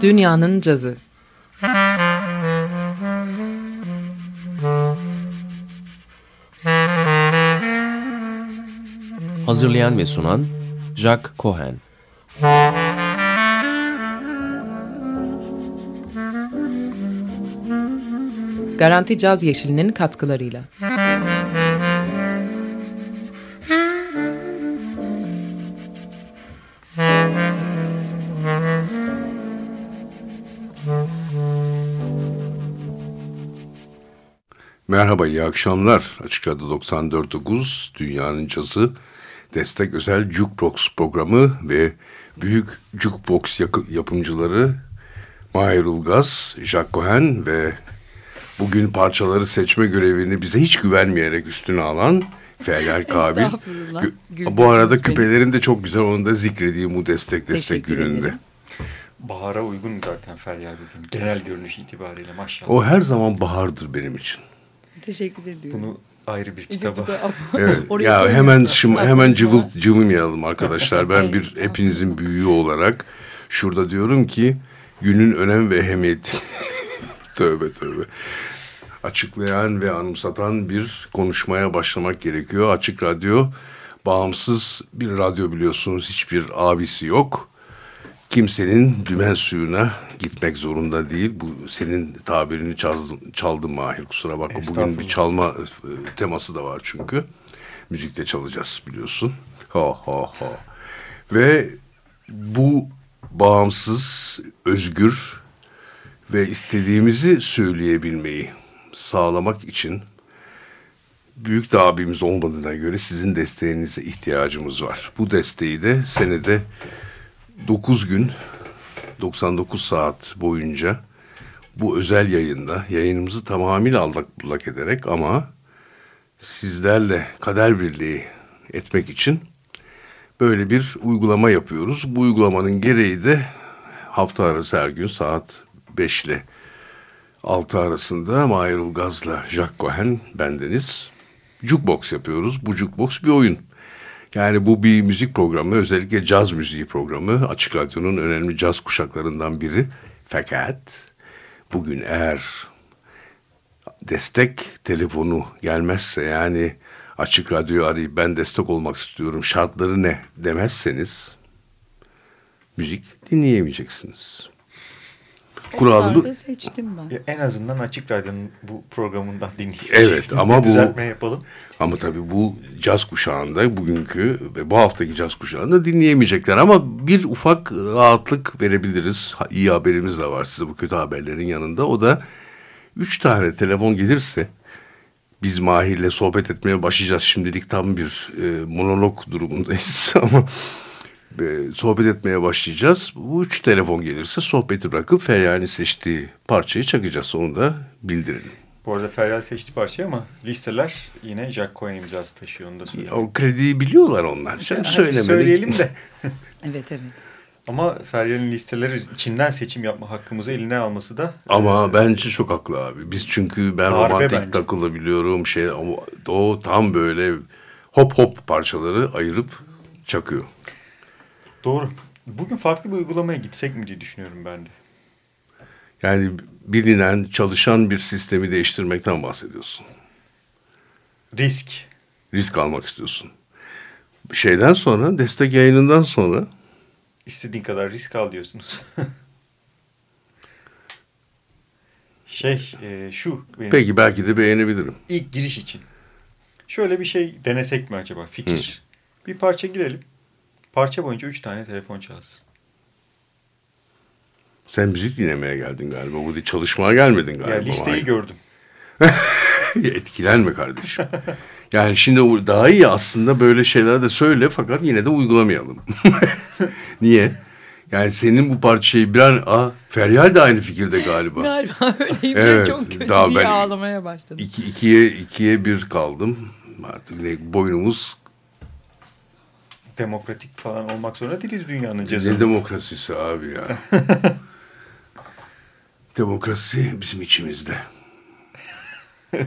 Dünyanın Cazı Hazırlayan ve sunan Jack Cohen Garanti Caz Yeşili'nin katkılarıyla. Merhaba, iyi akşamlar. Açık Radyo 94.9 Dünyanın Cazı Destek Özel Jukebox programı ve büyük Jukebox yapımcıları Mahir Ulgaz, Jack Cohen ve bugün parçaları seçme görevini bize hiç güvenmeyerek üstüne alan Feryal Kabil. Bu arada küpelerin de çok güzel onu da zikredeyim bu destek destek gününde. Bahara uygun zaten Feryal bugün. Genel görünüş itibariyle maşallah. O her zaman bahardır benim için. Teşekkür ediyorum. Bunu ayrı bir kitaba. evet, ya hemen şım, hemen cıvıl cıvımayalım arkadaşlar. Ben bir hepinizin büyüğü olarak şurada diyorum ki günün önem ve ehemmiyeti tövbe tövbe açıklayan ve anımsatan bir konuşmaya başlamak gerekiyor. Açık Radyo bağımsız bir radyo biliyorsunuz. Hiçbir abisi yok. Kimsenin dümen suyuna gitmek zorunda değil. Bu senin tabirini çaldım, çaldım Mahir kusura bakma. Bugün bir çalma e, teması da var çünkü. Müzikte çalacağız biliyorsun. Ha ha ha. Ve bu bağımsız, özgür ve istediğimizi söyleyebilmeyi sağlamak için büyük de abimiz olmadığına göre sizin desteğinize ihtiyacımız var. Bu desteği de senede 9 gün 99 saat boyunca bu özel yayında yayınımızı tamamıyla allak bullak ederek ama sizlerle kader birliği etmek için böyle bir uygulama yapıyoruz. Bu uygulamanın gereği de hafta arası her gün saat 5 ile 6 arasında Mahir Ilgaz'la Jack Cohen bendeniz jukebox yapıyoruz. Bu jukebox bir oyun. Yani bu bir müzik programı özellikle caz müziği programı. Açık Radyo'nun önemli caz kuşaklarından biri. Fakat bugün eğer destek telefonu gelmezse yani Açık Radyo arayıp ben destek olmak istiyorum şartları ne demezseniz müzik dinleyemeyeceksiniz. Kuralı bu. seçtim ben. En azından Açık Radyo'nun bu programından dinleyeceğiz. Evet ama bu düzeltme yapalım. Ama tabii bu caz kuşağında bugünkü ve bu haftaki caz kuşağında dinleyemeyecekler ama bir ufak rahatlık verebiliriz. İyi haberimiz de var size bu kötü haberlerin yanında. O da üç tane telefon gelirse biz Mahir'le sohbet etmeye başlayacağız. Şimdilik tam bir e, monolog durumundayız ama e, sohbet etmeye başlayacağız. Bu üç telefon gelirse sohbeti bırakıp Feryal'in seçtiği parçayı çakacağız. Onu da bildirelim. Bu arada Feryal seçti parçayı ama listeler yine Jack Cohen imzası taşıyor. Onu da söyleyeyim. O krediyi biliyorlar onlar. Canım söylemedik. Söyleyelim de. evet evet. Ama Feryal'in listeleri içinden seçim yapma hakkımızı eline alması da... Ama e, bence çok haklı abi. Biz çünkü ben romantik bence. takılabiliyorum. Şey, o tam böyle hop hop parçaları ayırıp çakıyor. Doğru. Bugün farklı bir uygulamaya gitsek mi diye düşünüyorum ben de. Yani bilinen, çalışan bir sistemi değiştirmekten bahsediyorsun. Risk. Risk almak istiyorsun. Şeyden sonra, destek yayınından sonra... istediğin kadar risk al diyorsunuz. şey, e, şu... Benim Peki belki de beğenebilirim. İlk giriş için. Şöyle bir şey denesek mi acaba? Fikir. Hı. Bir parça girelim. Parça boyunca üç tane telefon çalsın. Sen müzik dinlemeye geldin galiba. Bu çalışmaya gelmedin galiba. Ya listeyi gördüm. Etkilenme kardeşim. Yani şimdi daha iyi aslında böyle şeyler de söyle fakat yine de uygulamayalım. Niye? Yani senin bu parçayı bir an... Aa, Feryal de aynı fikirde galiba. Galiba öyleyim. Evet, çok kötü daha ben ağlamaya başladım. Iki, ikiye, ikiye bir kaldım. Artık ne, boynumuz demokratik falan olmak zorunda değiliz dünyanın cezası. Ne demokrasisi abi ya. Demokrasi bizim içimizde.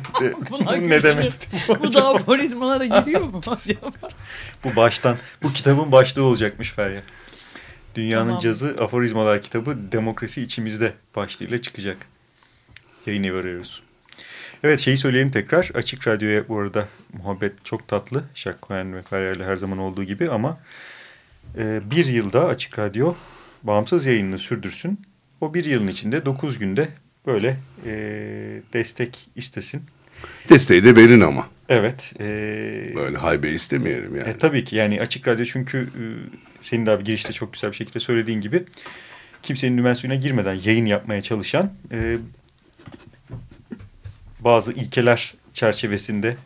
Buna ne demek? bu da aforizmalara giriyor mu bu baştan, bu kitabın başlığı olacakmış Feryal. Dünyanın tamam. Cazı Aforizmalar kitabı Demokrasi içimizde başlığıyla çıkacak. Yayın evi arıyoruz. Evet şeyi söyleyeyim tekrar. Açık Radyo'ya bu arada muhabbet çok tatlı. Jacques Cohen ve Feryal'le her zaman olduğu gibi ama e, bir yılda Açık Radyo bağımsız yayınını sürdürsün. O bir yılın içinde 9 günde böyle e, destek istesin. Desteği de verin ama. Evet. E, böyle haybe istemeyelim yani. E, tabii ki yani Açık Radyo çünkü e, senin de abi girişte çok güzel bir şekilde söylediğin gibi kimsenin üniversitesine girmeden yayın yapmaya çalışan e, bazı ilkeler çerçevesinde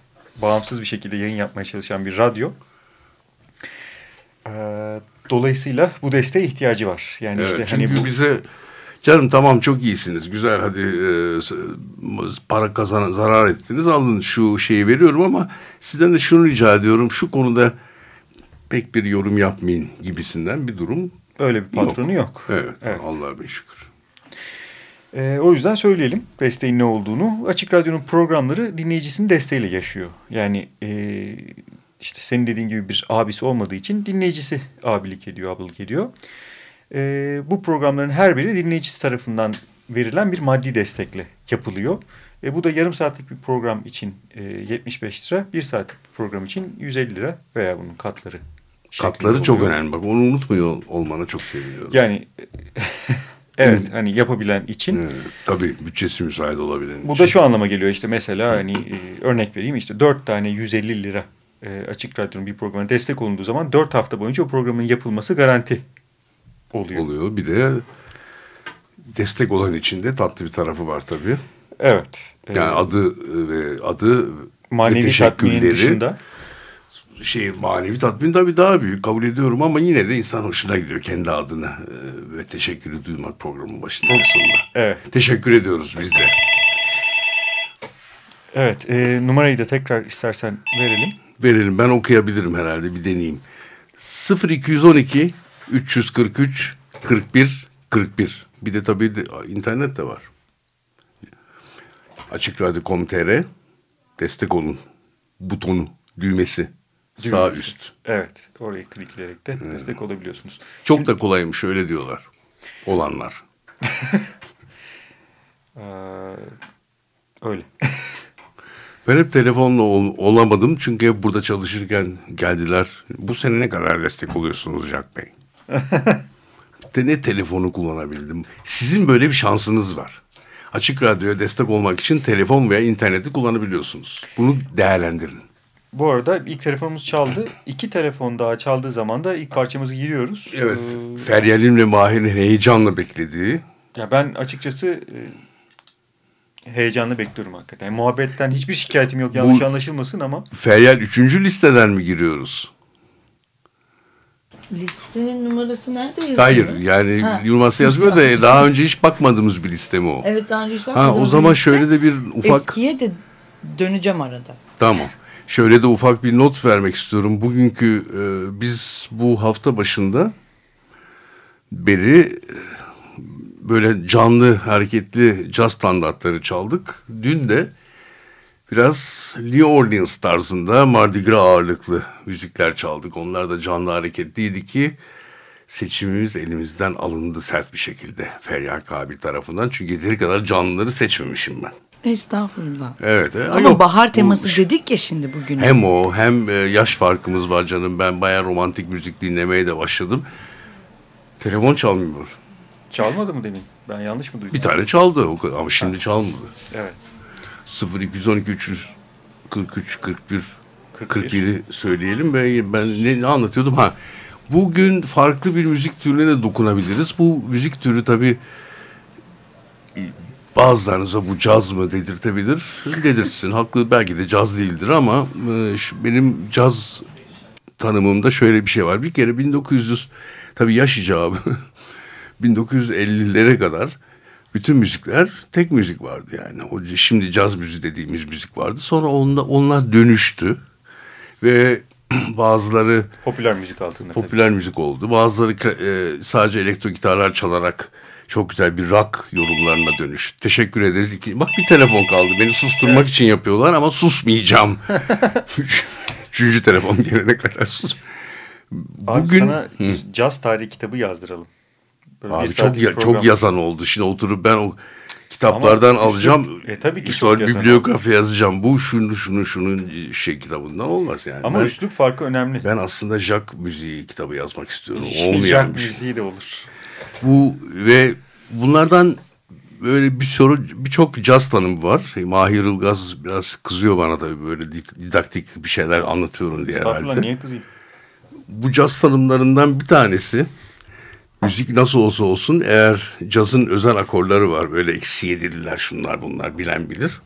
bağımsız bir şekilde yayın yapmaya çalışan bir radyo. E, dolayısıyla bu desteğe ihtiyacı var. Yani evet, işte çünkü hani bu... bize canım tamam çok iyisiniz güzel hadi e, para kazan zarar ettiniz alın şu şeyi veriyorum ama sizden de şunu rica ediyorum şu konuda pek bir yorum yapmayın gibisinden bir durum Öyle bir patronu yok. yok. Evet, evet. Allah'a bin şükür. Ee, o yüzden söyleyelim desteğin ne olduğunu. Açık Radyo'nun programları dinleyicisinin desteğiyle yaşıyor. Yani e, işte senin dediğin gibi bir abisi olmadığı için dinleyicisi abilik ediyor, ablalık ediyor. E, bu programların her biri dinleyicisi tarafından verilen bir maddi destekle yapılıyor. E, bu da yarım saatlik bir program için e, 75 lira, bir saatlik bir program için 150 lira veya bunun katları. Katları oluyor. çok önemli. Bak onu unutmuyor olmana çok seviniyorum. Yani evet hani yapabilen için. Tabii bütçesi müsait olabilen Bu için. da şu anlama geliyor işte mesela hani e, örnek vereyim işte 4 tane 150 lira e, açık radyonun bir programına destek olunduğu zaman 4 hafta boyunca o programın yapılması garanti oluyor. Oluyor. Bir de destek olan içinde tatlı bir tarafı var tabii. Evet. Yani evet. adı ve adı manevi ve teşekkürleri dışında şey manevi tatmin tabii daha büyük kabul ediyorum ama yine de insan hoşuna gidiyor kendi adını e, ve teşekkürü duymak programın başında sonunda. Evet. Teşekkür ediyoruz biz de. Evet e, numarayı da tekrar istersen verelim. Verelim ben okuyabilirim herhalde bir deneyeyim. 0212 343 41 41 bir de tabii de, internet de var. Açık Radyo.com.tr destek olun butonu düğmesi Sağ üst. Evet. Orayı klikleyerek de hmm. destek olabiliyorsunuz. Çok Şimdi, da kolaymış öyle diyorlar. Olanlar. ee, öyle. ben hep telefonla ol, olamadım çünkü hep burada çalışırken geldiler. Bu sene ne kadar destek oluyorsunuz Jack Bey? de ne telefonu kullanabildim. Sizin böyle bir şansınız var. Açık radyoya destek olmak için telefon veya interneti kullanabiliyorsunuz. Bunu değerlendirin. Bu arada ilk telefonumuz çaldı. İki telefon daha çaldığı zaman da ilk parçamızı giriyoruz. Evet. Ee, Feryal'in ve Mahir'in heyecanla beklediği. Ya ben açıkçası e, heyecanla bekliyorum hakikaten. Yani muhabbetten hiçbir şikayetim yok yanlış Bu, anlaşılmasın ama. Feryal üçüncü listeden mi giriyoruz? Listenin numarası nerede yazıyor? Hayır yani ha. numarası yazmıyor da daha önce hiç bakmadığımız bir liste mi o? Evet daha önce hiç bakmadığımız Ha o zaman şöyle de bir ufak... Eskiye de döneceğim arada. Tamam. Şöyle de ufak bir not vermek istiyorum. Bugünkü e, biz bu hafta başında beri e, böyle canlı hareketli caz standartları çaldık. Dün de biraz New Orleans tarzında Mardi Gras ağırlıklı müzikler çaldık. Onlar da canlı hareketliydi ki seçimimiz elimizden alındı sert bir şekilde Feryal Kabil tarafından. Çünkü yeteri kadar canlıları seçmemişim ben. Estağfurullah. Evet. Ama yok, bahar teması bu, dedik ya şimdi bugün. Hem o hem e, yaş farkımız var canım. Ben bayağı romantik müzik dinlemeye de başladım. Telefon çalmıyor. Çalmadı mı demin? Ben yanlış mı duydum? Bir tane çaldı o kadar ama şimdi ha. çalmadı. Evet. 0212 343 41 41'i söyleyelim. Ben, ben ne, ne anlatıyordum? Ha. Bugün farklı bir müzik türüne dokunabiliriz. Bu müzik türü tabii bazılarınıza bu caz mı dedirtebilir. Dedirtsin. Haklı belki de caz değildir ama e, benim caz tanımımda şöyle bir şey var. Bir kere 1900 tabii yaş icabı 1950'lere kadar bütün müzikler tek müzik vardı yani. O şimdi caz müziği dediğimiz müzik vardı. Sonra onda onlar dönüştü ve bazıları popüler müzik altında popüler tabii. müzik oldu. Bazıları e, sadece elektro gitarlar çalarak çok güzel bir rock yorumlarına dönüş. Teşekkür ederiz. Bak bir telefon kaldı. Beni susturmak evet. için yapıyorlar ama susmayacağım. Üçüncü telefon gelene kadar sus. Abi Bugün sana hı. caz tarihi kitabı yazdıralım. Böyle Abi çok ya, çok yazan oldu. Şimdi oturup ben o kitaplardan Ama alacağım. Üslup, e, tabii ki sonra bibliografi yazacağım. Bu şunu şunu şunun şey kitabından olmaz yani. Ama ben, üslup farkı önemli. Ben aslında Jack müziği kitabı yazmak istiyorum. Olmayan Jack şey. müziği de olur. Bu ve bunlardan böyle bir soru birçok caz tanımı var. Şey, Mahir Ilgaz biraz kızıyor bana tabii böyle didaktik bir şeyler anlatıyorum diye herhalde. niye kızayım? Bu caz tanımlarından bir tanesi müzik nasıl olsa olsun eğer cazın özel akorları var böyle eksi yedililer şunlar bunlar bilen bilir.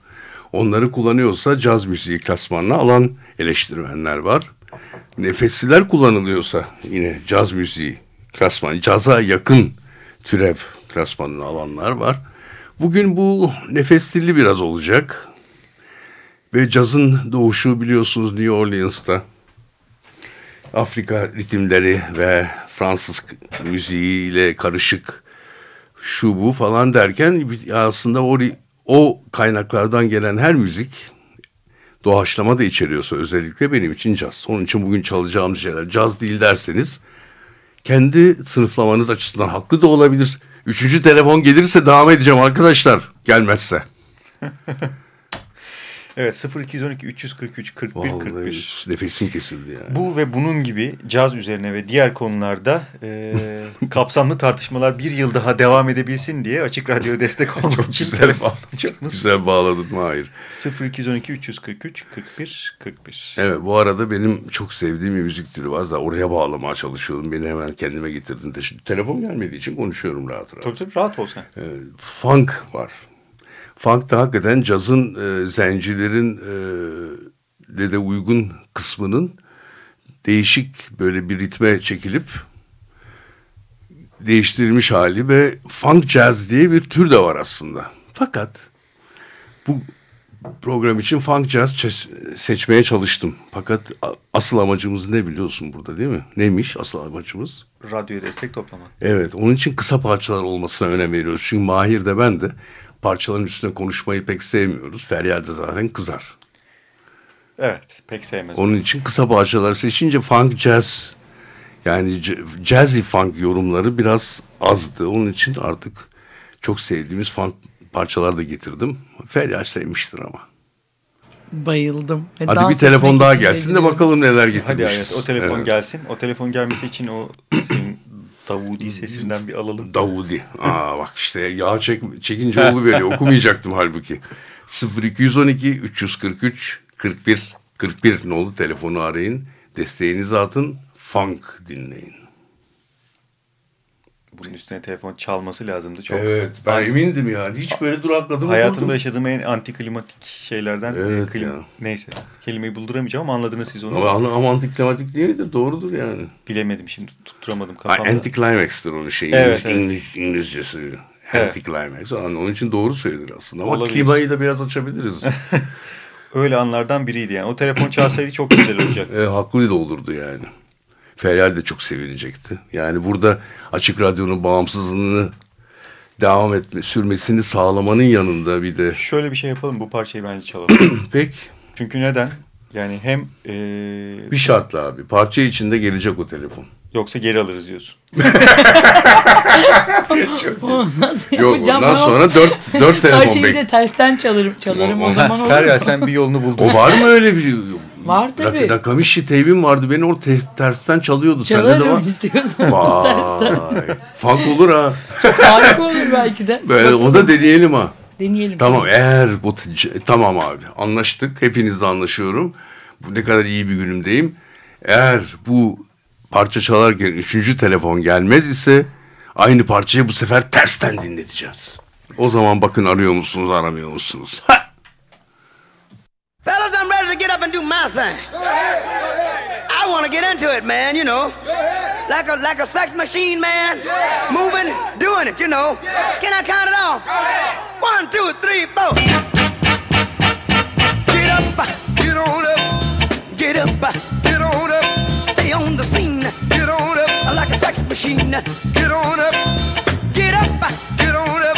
Onları kullanıyorsa caz müziği klasmanına alan eleştirmenler var. Nefesliler kullanılıyorsa yine caz müziği klasman, caza yakın türev klasmanını alanlar var. Bugün bu nefesli biraz olacak. Ve cazın doğuşu biliyorsunuz New Orleans'ta. Afrika ritimleri ve Fransız müziğiyle karışık şu bu falan derken aslında o, o kaynaklardan gelen her müzik doğaçlama da içeriyorsa özellikle benim için caz. Onun için bugün çalacağımız şeyler caz değil derseniz kendi sınıflamanız açısından haklı da olabilir. Üçüncü telefon gelirse devam edeceğim arkadaşlar. Gelmezse. Evet 0212 343 41 Vallahi 41. Nefesim kesildi yani. Bu ve bunun gibi caz üzerine ve diğer konularda e, kapsamlı tartışmalar bir yıl daha devam edebilsin diye Açık Radyo destek olmak çok için güzel, çok güzel bağladım hayır. 0212 343 41 41. Evet bu arada benim çok sevdiğim bir müzik türü var. Zaten oraya bağlamaya çalışıyorum. Beni hemen kendime getirdin. Telefon gelmediği için konuşuyorum rahat rahat. Tabii tabii rahat ol sen. Ee, funk var. Funk da hakikaten cazın e, zencilerin e, de de uygun kısmının değişik böyle bir ritme çekilip değiştirilmiş hali ve funk jazz diye bir tür de var aslında. Fakat bu program için funk jazz seçmeye çalıştım. Fakat asıl amacımız ne biliyorsun burada değil mi? Neymiş asıl amacımız? Radyoya destek toplamak. Evet onun için kısa parçalar olmasına önem veriyoruz. Çünkü Mahir de ben de parçaların üstüne konuşmayı pek sevmiyoruz. Feryal de zaten kızar. Evet pek sevmez. Onun için kısa parçalar seçince funk jazz yani jazzy funk yorumları biraz azdı. Onun için artık çok sevdiğimiz funk parçalar da getirdim. Feryal sevmiştir ama. Bayıldım. Ve Hadi bir telefon daha gelsin de bakalım neler getirmişiz. Hadi evet, o telefon evet. gelsin. O telefon gelmesi için o Davudi sesinden bir alalım. Davudi. Aa bak işte yağ çek, çekince olu veriyor. Okumayacaktım halbuki. 0212 343 41 41 nolu telefonu arayın. Desteğinizi atın. Funk dinleyin. Bunun üstüne telefon çalması lazımdı. Çok evet ben emindim yani. Hiç böyle durakladım. Hayatımda durdum. yaşadığım en antiklimatik şeylerden. Evet klim, ya. Neyse kelimeyi bulduramayacağım ama anladınız siz onu. Ama, ama antiklimatik değildir doğrudur yani. Bilemedim şimdi tutturamadım kafamda. Anticlimax'tır onun şey. Evet, İngiliz, evet. İngilizcesi. Anticlimax. Evet. Onun için doğru söylenir aslında. Ama Olabilir. klimayı da biraz açabiliriz. Öyle anlardan biriydi yani. O telefon çalsaydı çok güzel olacaktı. E, haklı da olurdu yani. Feryal de çok sevinecekti. Yani burada Açık Radyo'nun bağımsızlığını devam etme, sürmesini sağlamanın yanında bir de... Şöyle bir şey yapalım, bu parçayı bence çalalım. Peki. Çünkü neden? Yani hem... Ee... Bir şartla abi, parça içinde gelecek o telefon. Yoksa geri alırız diyorsun. Çok Yok ondan sonra dört, dört telefon bekliyorum. Her şeyi de tersten çalarım, çalarım o, o zaman olur Feryal sen bir yolunu buldun. O var mı öyle bir Var tabii. Nakamişi teybim vardı. Beni o te tersten çalıyordu. Çalarım Sende de var. istiyorsan Vay. Funk olur ha. Harika olur belki de. Böyle, o da deneyelim ha. Deneyelim. Tamam eğer bu tamam abi anlaştık. Hepinizle anlaşıyorum. Bu ne kadar iyi bir günümdeyim. Eğer bu parça çalarken üçüncü telefon gelmez ise aynı parçayı bu sefer tersten dinleteceğiz. O zaman bakın arıyor musunuz aramıyor musunuz? Ha! My thing. I want to get into it, man, you know. Like a like a sex machine, man. Moving, doing it, you know. Can I count it off? One, two, three, four. Get up, get on up, get up, get on up. Stay on the scene, get on up. Like a sex machine, get on up, get up, get on up,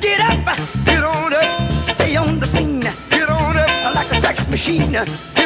get up, get on up. Stay on the scene. Get on up. Like a sex on up. Stay on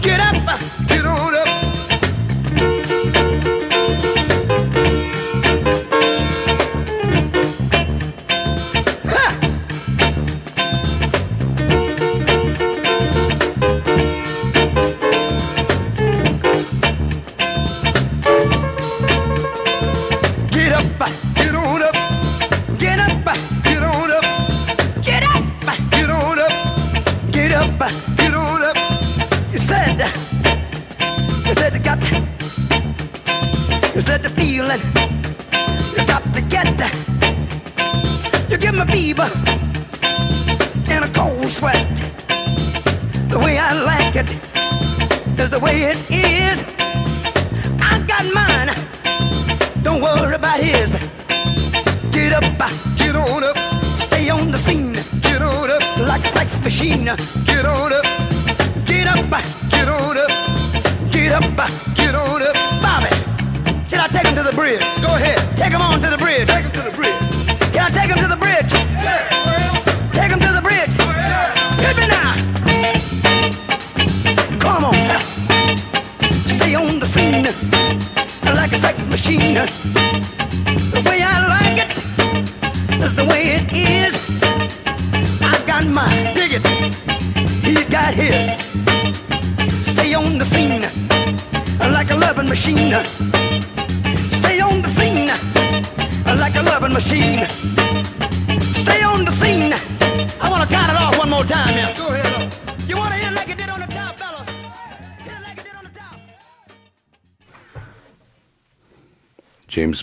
Get up.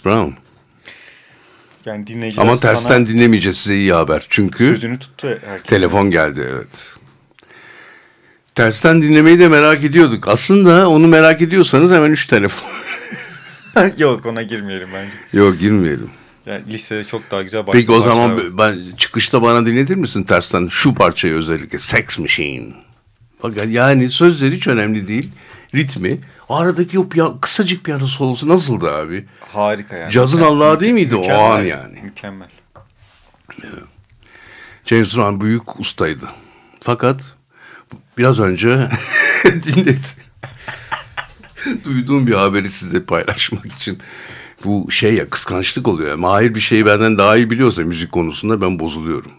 Brown. Yani dinleyiciler Ama tersten sana... dinlemeyeceğiz size iyi haber. Çünkü sözünü tuttu herkes. telefon geldi evet. Tersten dinlemeyi de merak ediyorduk. Aslında onu merak ediyorsanız hemen üç telefon. Yok ona girmeyelim bence. Yok girmeyelim. Yani listede çok daha güzel başka Peki o zaman var. ben çıkışta bana dinletir misin tersten şu parçayı özellikle Sex Machine. Fakat yani sözleri hiç önemli değil. Ritmi. Aradaki o piyan kısacık piyano solosu nasıldı abi? Harika yani. Cazın Allah'ı değil miydi o an yani? Mükemmel. James Brown büyük ustaydı. Fakat biraz önce dinledim. Duyduğum bir haberi size paylaşmak için. Bu şey ya kıskançlık oluyor. Mahir bir şeyi benden daha iyi biliyorsa müzik konusunda ben bozuluyorum.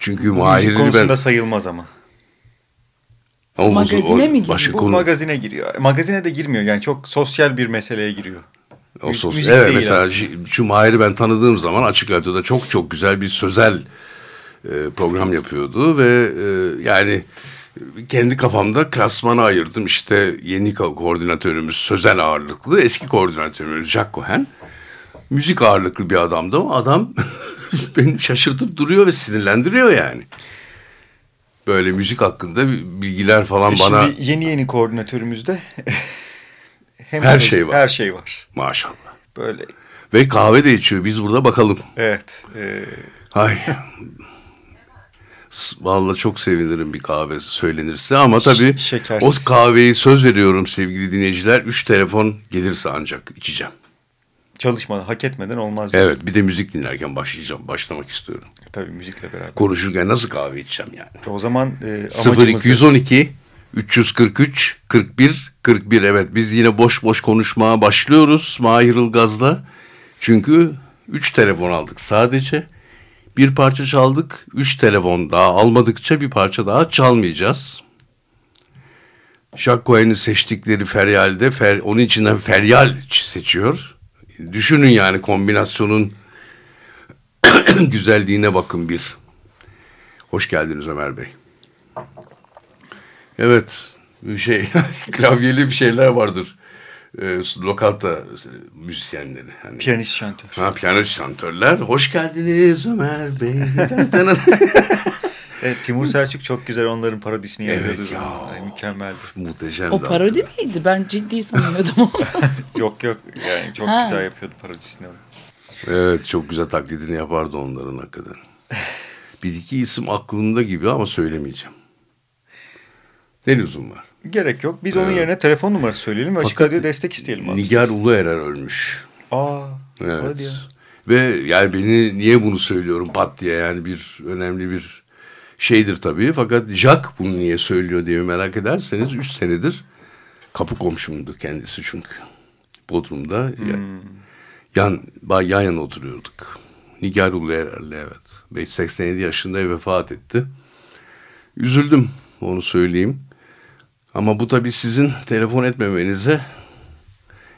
Çünkü Mahir'i ben... Müzik konusunda sayılmaz ama. O, magazine o, mi giriyor? Bu konu... magazine giriyor. Magazine de girmiyor. Yani çok sosyal bir meseleye giriyor. O sos evet mesela aslında. şu Mahir'i ben tanıdığım zaman Açık Radyo'da çok çok güzel bir sözel e, program yapıyordu ve e, yani kendi kafamda klasmana ayırdım. İşte yeni koordinatörümüz sözel ağırlıklı, eski koordinatörümüz Jack Cohen. Müzik ağırlıklı bir adamdı o. Adam beni şaşırtıp duruyor ve sinirlendiriyor yani. Böyle müzik hakkında bilgiler falan e bana... Şimdi yeni yeni koordinatörümüzde hem her şey var. Her şey var. Maşallah. Böyle. Ve kahve de içiyor. Biz burada bakalım. Evet. E... Ay. Vallahi çok sevinirim bir kahve söylenirse ama tabii o kahveyi söz veriyorum sevgili dinleyiciler. Üç telefon gelirse ancak içeceğim. Çalışmadan, hak etmeden olmaz. Evet bir de müzik dinlerken başlayacağım, başlamak istiyorum. E, tabii müzikle beraber. Konuşurken nasıl kahve içeceğim yani. O zaman e, 0212 343 41 41 evet biz yine boş boş konuşmaya başlıyoruz Mahir Ilgaz'la. Çünkü üç telefon aldık sadece. Bir parça çaldık, üç telefon daha almadıkça bir parça daha çalmayacağız. Jacques Cohen'in seçtikleri Feryal'de fer, onun içinden Feryal seçiyor. Düşünün yani kombinasyonun güzelliğine bakın bir. Hoş geldiniz Ömer Bey. Evet, bir şey klavyeli bir şeyler vardır. E, lokanta müzisyenleri. Hani, piyanist şantör. Ha, piyanist şantörler. Hoş geldiniz Ömer Bey. Evet, Timur Selçuk çok güzel onların parodisini yapıyordu. Evet ya. Ay, mükemmel. Muhteşem. O parodi miydi? Ben ciddi sanıyordum. yok yok yani çok Ha. güzel yapıyordu parodisini. Evet çok güzel taklidini yapardı onların hakikaten. Bir iki isim aklımda gibi ama söylemeyeceğim. Ne lüzum var? Gerek yok. Biz onun yerine telefon numarası söyleyelim ve açık Fakat radyo destek isteyelim. abi. Nigar Uluerer ölmüş. Aa, Evet. hadi ya. Ve yani beni niye bunu söylüyorum pat diye yani bir önemli bir şeydir tabii. Fakat Jack bunu niye söylüyor diye merak ederseniz 3 senedir kapı komşumdu kendisi çünkü. Bodrum'da ya- yan, yan yana oturuyorduk. Nigar Uluerer'le evet. Ve 87 yaşında vefat etti. Üzüldüm onu söyleyeyim. Ama bu tabii sizin telefon etmemenize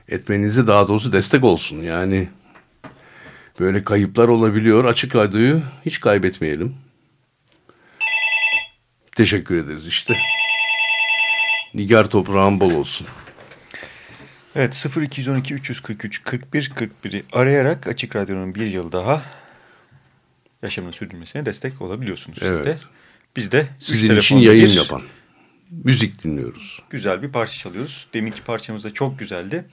etmenize daha doğrusu destek olsun. Yani böyle kayıplar olabiliyor. Açık radyoyu hiç kaybetmeyelim. Teşekkür ederiz işte. Nigar toprağın bol olsun. Evet 0212 343 41 41'i arayarak Açık Radyo'nun bir yıl daha yaşamını sürdürmesine destek olabiliyorsunuz siz Evet. de. Biz de üç Sizin için yayın bir yapan. Müzik dinliyoruz. Güzel bir parça çalıyoruz. Deminki parçamız da çok güzeldi.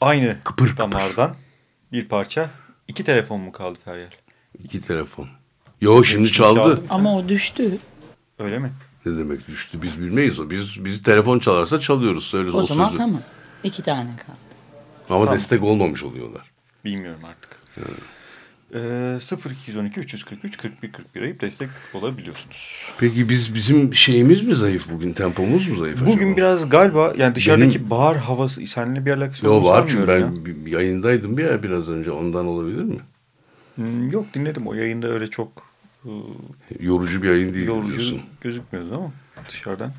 Aynı Kıpır kıpır. damardan bir parça. İki telefon mu kaldı Feryal? İki telefon. Yo şimdi Şimdi çaldı. çaldı. Ama o düştü. Öyle mi? Ne demek düştü biz bilmeyiz o. Biz biz telefon çalarsa çalıyoruz. Söyle O o, zaman sözü. tamam. İki tane kaldı. Ama Tamam. destek olmamış oluyorlar. Bilmiyorum artık. Ee, 0212 343 41 41 arayıp destek olabiliyorsunuz. Peki biz bizim şeyimiz mi zayıf bugün? Tempomuz mu zayıf Bugün acaba? biraz galiba yani dışarıdaki Benim- bahar havası seninle bir alakası Yo olduğunu var çünkü ben bir yayındaydım bir yer biraz önce. Ondan olabilir mi? ya. Hmm, yok dinledim o yayında öyle çok e, Yorucu bir yayın değil yorucu diyorsun. gözükmüyordu ama dışarıdan.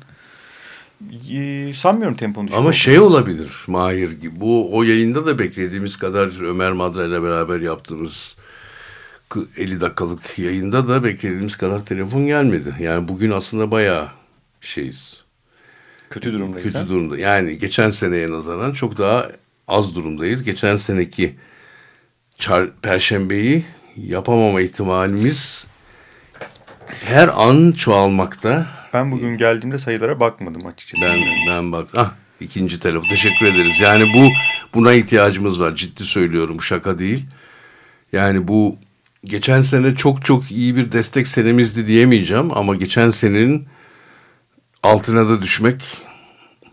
E, sanmıyorum temponun düşük Ama şey olabilir Mahir gibi. Bu o yayında da beklediğimiz kadar Ömer Madra ile beraber yaptığımız kı- 50 dakikalık yayında da beklediğimiz kadar telefon gelmedi. Yani bugün aslında bayağı şeyiz. kötü durumdayız. Kötü durumda. Yani geçen seneye nazaran çok daha az durumdayız. Geçen seneki çar- perşembeyi yapamama ihtimalimiz her an çoğalmakta. Ben bugün geldiğimde sayılara bakmadım açıkçası. Ben ben bak ah ikinci telefon teşekkür ederiz. Yani bu buna ihtiyacımız var. Ciddi söylüyorum şaka değil. Yani bu geçen sene çok çok iyi bir destek senemizdi diyemeyeceğim ama geçen senenin altına da düşmek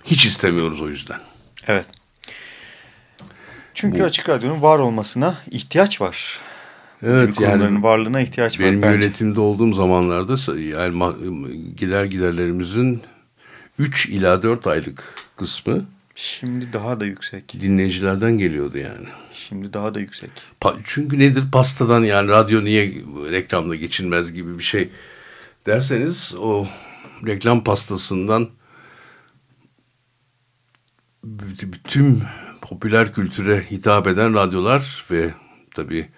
hiç istemiyoruz o yüzden. Evet. Çünkü Açık Radyo'nun var olmasına ihtiyaç var. Evet Gibi konuların yani varlığına ihtiyaç var benim yönetimde olduğum zamanlarda yani gider giderlerimizin 3 ila 4 aylık kısmı Şimdi daha da yüksek. dinleyicilerden geliyordu yani. Şimdi daha da yüksek. Pa- çünkü nedir pastadan yani radyo niye reklamda geçilmez gibi bir şey derseniz o reklam pastasından tüm popüler kültüre hitap eden radyolar ve tabii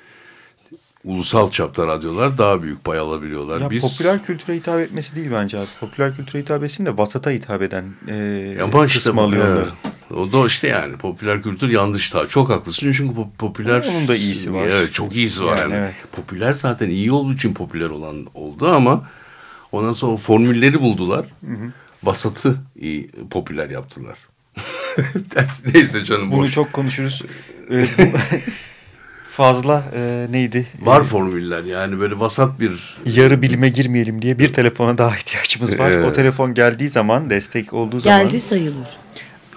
ulusal çapta radyolar daha büyük pay alabiliyorlar. Ya Biz popüler kültüre hitap etmesi değil bence abi. Popüler kültüre hitap etsin de vasata hitap eden e, ama işte kısmı bu- alıyor evet. O da işte yani popüler kültür yanlış ta. Çok haklısın çünkü pop- popüler Onun da iyisi var. Evet çok iyisi var Yani yani. evet. Popüler zaten iyi olduğu için popüler olan oldu ama ondan sonra formülleri buldular. Vasatı iyi, popüler yaptılar. Neyse canım Bunu boş. çok konuşuruz. Fazla e, neydi? Var E, formüller yani böyle vasat bir yarı bilime girmeyelim diye bir telefona daha ihtiyacımız var. Evet. O telefon geldiği zaman, destek olduğu zaman Geldi sayılır.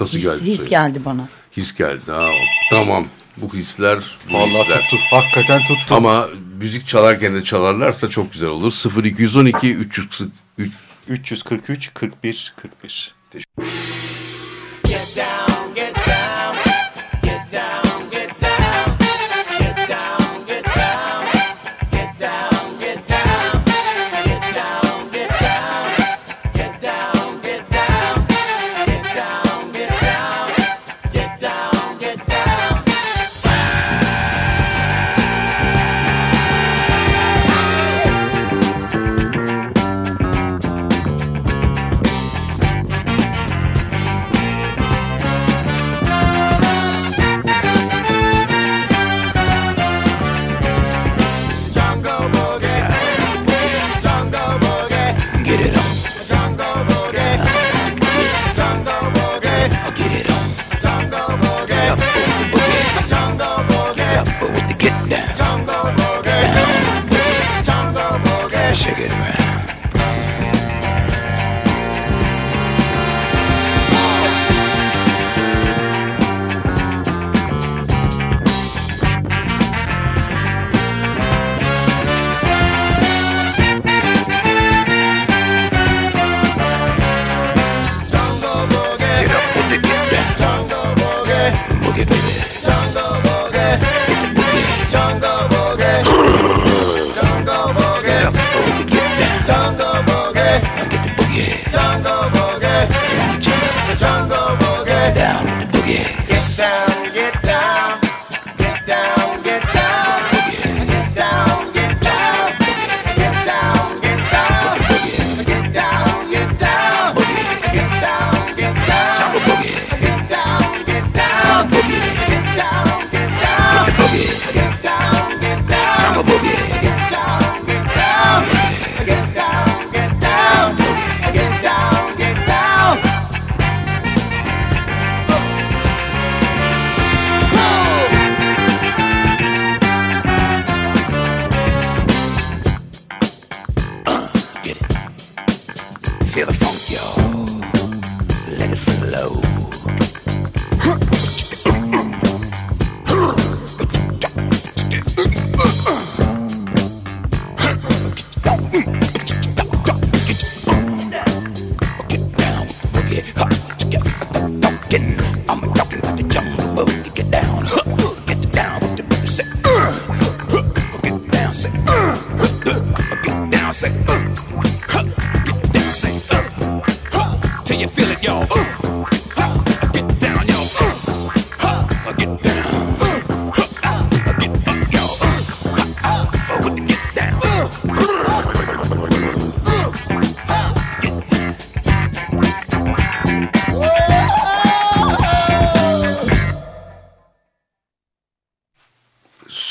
nasıl His, geldi? his geldi bana. His geldi. Ha, tamam. Bu hisler, bu vallahi hisler. tuttu. Hakikaten tuttu. Ama müzik çalarken de çalarlarsa çok güzel olur. 0212 340 3 343 41 41. Get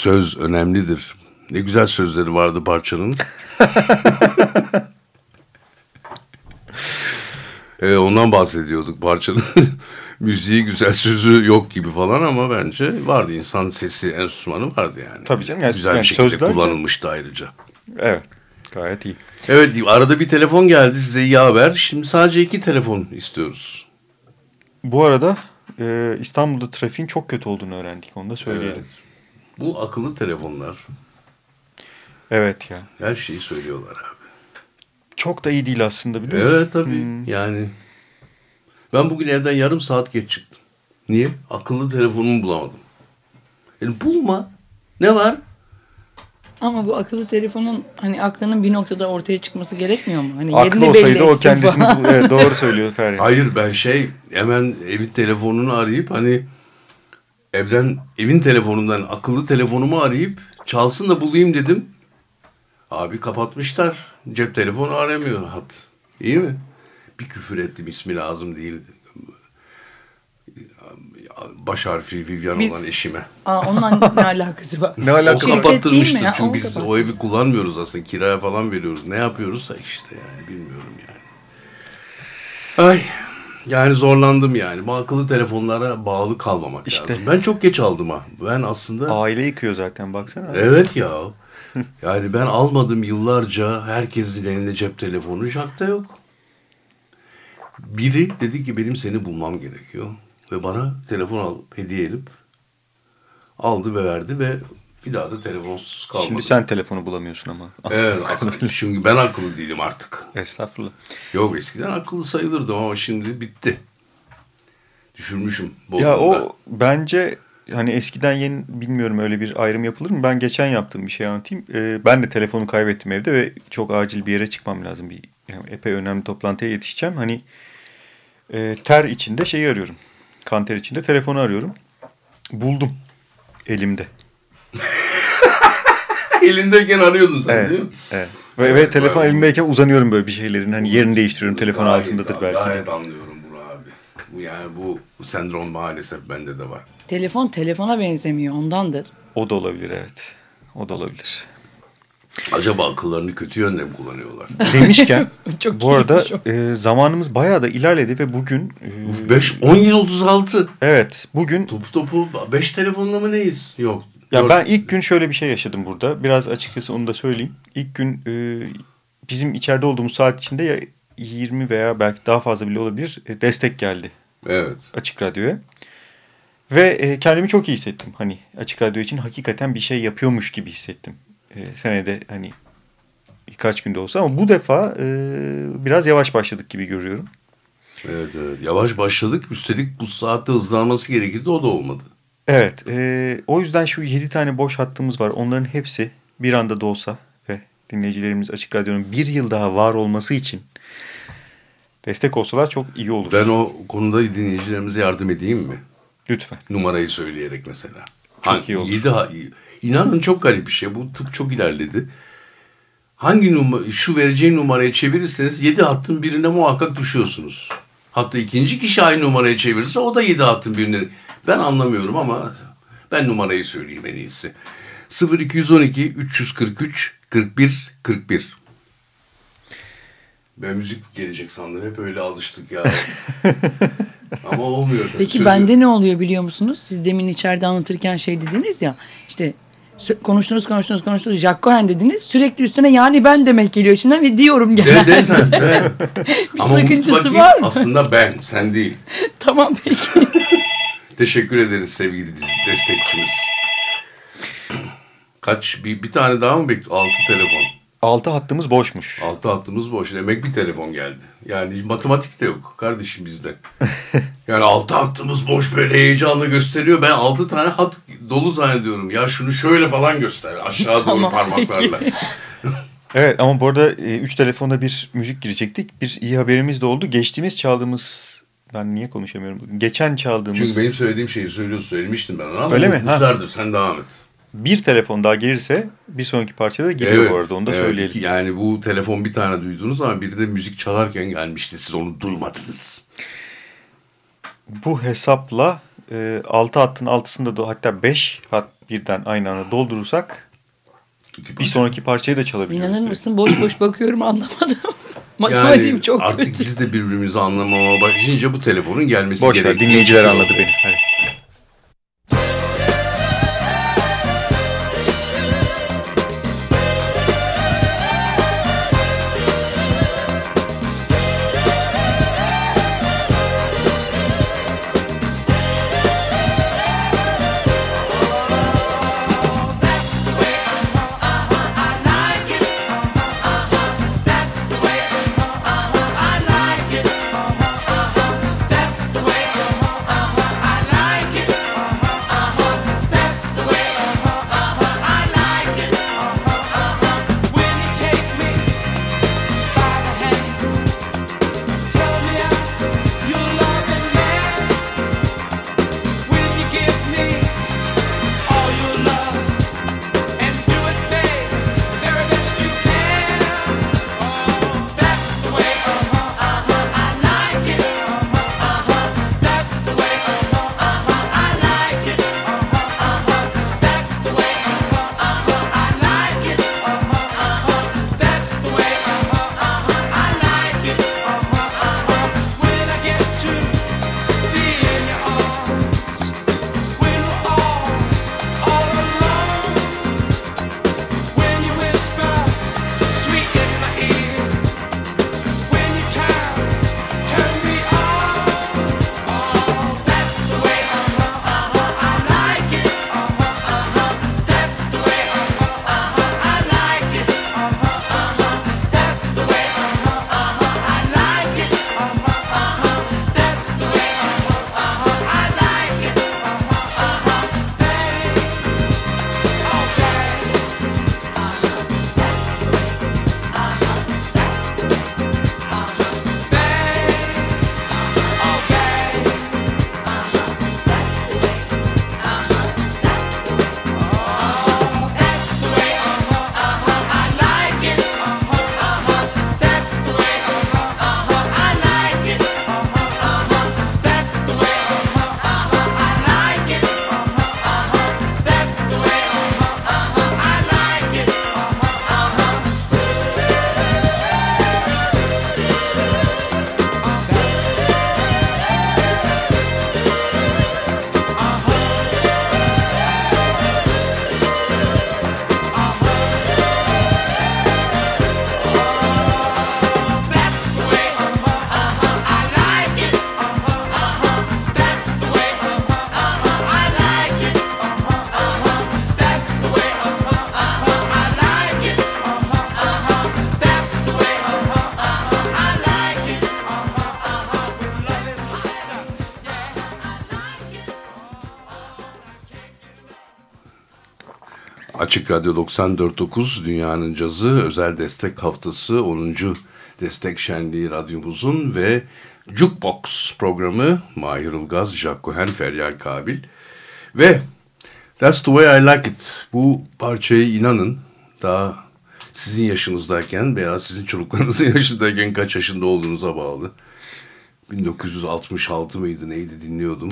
söz önemlidir. Ne güzel sözleri vardı parçanın. ee, ondan bahsediyorduk parçanın. Müziği güzel sözü yok gibi falan ama bence vardı. insan sesi enstrümanı vardı yani. Tabii canım. Yani, güzel yani bir şekilde kullanılmıştı de... ayrıca. Evet. Gayet iyi. Evet arada bir telefon geldi size iyi haber. Şimdi sadece iki telefon istiyoruz. Bu arada e, İstanbul'da trafiğin çok kötü olduğunu öğrendik. Onu da söyleyelim. Evet. Bu akıllı telefonlar. Evet ya. Her şeyi söylüyorlar abi. Çok da iyi değil aslında biliyor musun? Evet tabii. Hmm. Yani ben bugün evden yarım saat geç çıktım. Niye? Akıllı telefonumu bulamadım. Yani bulma. Ne var? Ama bu akıllı telefonun hani aklının bir noktada ortaya çıkması gerekmiyor mu? Hani Aklı olsaydı o kendisini evet, doğru söylüyor Feryat. Hayır ben şey hemen evin telefonunu arayıp hani evden evin telefonundan akıllı telefonumu arayıp çalsın da bulayım dedim. Abi kapatmışlar. Cep telefonu aramıyor hat. İyi mi? Bir küfür ettim ismi lazım değil. Baş harfi Vivian biz, olan eşime. Aa, onunla ne alakası var? ne alakası O kapattırmıştır çünkü o biz kapat. o evi kullanmıyoruz aslında. Kiraya falan veriyoruz. Ne yapıyoruzsa işte yani bilmiyorum yani. Ay yani zorlandım yani. Bu akıllı telefonlara bağlı kalmamak işte. lazım. Ben çok geç aldım ha. Ben aslında... Aile yıkıyor zaten baksana. Evet ya. yani ben almadım yıllarca herkesin elinde cep telefonu. Jack'ta yok. Biri dedi ki benim seni bulmam gerekiyor. Ve bana telefon alıp hediye edip aldı ve verdi ve bir daha da telefonsuz kalmadı. Şimdi sen telefonu bulamıyorsun ama. Evet. çünkü ben akıllı değilim artık. Estağfurullah. Yok eskiden akıllı sayılırdım ama şimdi bitti. Düşürmüşüm. Ya o bence hani eskiden yeni bilmiyorum öyle bir ayrım yapılır mı? Ben geçen yaptığım bir şey anlatayım. Ee, ben de telefonu kaybettim evde ve çok acil bir yere çıkmam lazım. Bir yani epey önemli toplantıya yetişeceğim. Hani e, ter içinde şeyi arıyorum. Kanter içinde telefonu arıyorum. Buldum elimde. Elindeyken arıyordun sen evet, değil mi? Evet. Ve, evet, ve telefon evet. elimdeyken uzanıyorum böyle bir şeylerin. Hani yerini değiştiriyorum. Telefon gayet, altındadır belki. Gayet anlıyorum bunu abi. Bu yani bu sendrom maalesef bende de var. Telefon telefona benzemiyor ondandır. O da olabilir evet. O da olabilir. Acaba akıllarını kötü yönde mi kullanıyorlar? Demişken Çok bu arada e, zamanımız bayağı da ilerledi ve bugün... E, 5, 17.36. Evet bugün... Topu topu 5 telefonla mı neyiz? Yok ya ben ilk gün şöyle bir şey yaşadım burada. Biraz açıkçası onu da söyleyeyim. İlk gün e, bizim içeride olduğumuz saat içinde ya 20 veya belki daha fazla bile olabilir e, destek geldi. Evet. Açık Radyo'ya. Ve e, kendimi çok iyi hissettim. Hani Açık Radyo için hakikaten bir şey yapıyormuş gibi hissettim. E, senede hani birkaç günde olsa ama bu defa e, biraz yavaş başladık gibi görüyorum. Evet evet yavaş başladık. Üstelik bu saatte hızlanması gerekirdi o da olmadı. Evet. E, o yüzden şu yedi tane boş hattımız var. Onların hepsi bir anda da olsa ve dinleyicilerimiz Açık Radyo'nun bir yıl daha var olması için destek olsalar çok iyi olur. Ben o konuda dinleyicilerimize yardım edeyim mi? Lütfen. Numarayı söyleyerek mesela. Çok iyi olur. Yedi, ha- inanın çok garip bir şey. Bu tıp çok ilerledi. Hangi numara, şu vereceğim numarayı çevirirseniz yedi hattın birine muhakkak düşüyorsunuz. Hatta ikinci kişi aynı numarayı çevirirse o da yedi hattın birine. Ben anlamıyorum ama ben numarayı söyleyeyim en iyisi. 0212 343 41 41. Ben müzik gelecek sandım. Hep öyle alıştık ya. ama olmuyor tabii. Peki bende ne oluyor biliyor musunuz? Siz demin içeride anlatırken şey dediniz ya. İşte konuştunuz konuştunuz konuştunuz. Jack Cohen dediniz. Sürekli üstüne yani ben demek geliyor içinden ve diyorum De, genelde. de sen de. Bir Ama sakıncası var mı? Aslında ben, sen değil. tamam peki. Teşekkür ederiz sevgili destekçimiz. Kaç, bir, bir tane daha mı bekliyor? Altı telefon. Altı hattımız boşmuş. Altı hattımız boş. Demek bir telefon geldi. Yani matematik de yok kardeşim bizde. Yani altı hattımız boş böyle heyecanla gösteriyor. Ben altı tane hat dolu zannediyorum. Ya şunu şöyle falan göster. Aşağı doğru Tamam, parmaklarla. Evet ama bu arada e, üç telefonda bir müzik girecektik. Bir iyi haberimiz de oldu. Geçtiğimiz çaldığımız... Ben niye konuşamıyorum? Geçen çaldığımız Çünkü benim söylediğim şeyi söylüyorsun. Söylemiştim ben ona ama Öyle mi? unutmuşlardır. Sen devam et. bir telefon daha gelirse bir sonraki parçada giriyor bu arada. Onu da evet. söyleyelim. Yani bu telefon bir tane duydunuz ama biri de müzik çalarken gelmişti. Siz onu duymadınız. Bu hesapla e, 6 hattın altısında da hatta 5 hat birden aynı anda doldurursak bir sonraki parçayı da çalabiliriz. İnanır mısın boş boş bakıyorum anlamadım. Matematiğim Yani çok artık kötü. biz de birbirimizi anlamama başlayınca bu telefonun gelmesi Boş ver gerektiği dinleyiciler çıkıyor anladı ortaya. beni. Evet. Radyo 94.9 Dünyanın Cazı özel destek haftası 10. destek şenliği radyomuzun ve Jukebox programı Mahir Ilgaz, Jack Cohen, Feryal Kabil ve That's the way I like it. Bu parçayı inanın daha sizin yaşınızdayken veya sizin çocuklarınızın yaşındayken kaç yaşında olduğunuza bağlı. 1966 mıydı neydi dinliyordum.